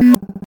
you